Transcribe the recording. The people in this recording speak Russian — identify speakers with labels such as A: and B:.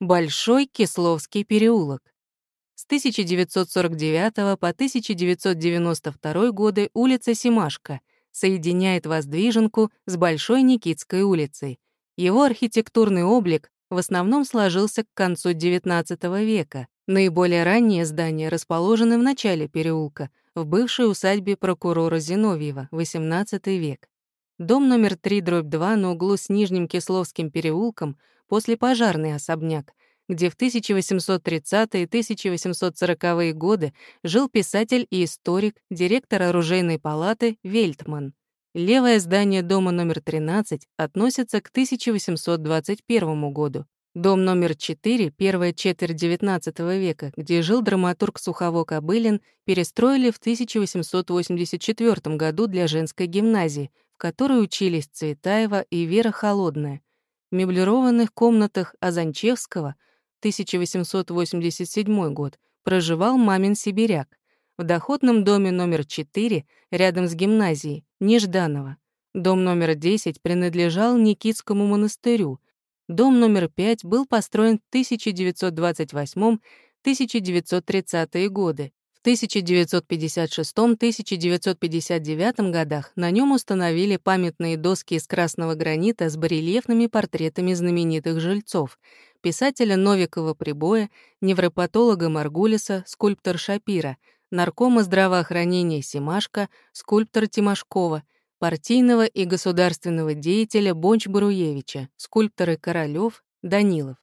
A: Большой Кисловский переулок. С 1949 по 1992 годы улица Симашка соединяет Воздвиженку с Большой Никитской улицей. Его архитектурный облик в основном сложился к концу XIX века. Наиболее ранние здания расположены в начале переулка, в бывшей усадьбе прокурора Зиновьева, XVIII век. Дом номер 3, дробь 2 на углу с Нижним Кисловским переулком — послепожарный особняк, где в 1830-е и 1840-е годы жил писатель и историк, директор оружейной палаты Вельтман. Левое здание дома номер 13 относится к 1821 году. Дом номер 4, первая четверть XIX века, где жил драматург Сухово-Кобылин, перестроили в 1884 году для женской гимназии, в которой учились Цветаева и Вера Холодная. Меблированных комнатах Азанчевского, 1887 год, проживал мамин сибиряк. В доходном доме номер 4, рядом с гимназией, Нежданова. Дом номер 10 принадлежал Никитскому монастырю. Дом номер 5 был построен в 1928-1930 годы. В 1956-1959 годах на нем установили памятные доски из красного гранита с барельефными портретами знаменитых жильцов, писателя Новикова Прибоя, невропатолога Маргулиса, скульптор Шапира, наркома здравоохранения Семашко, скульптор Тимошкова, партийного и государственного деятеля Бонч-Бруевича, скульпторы Королёв, Данилов.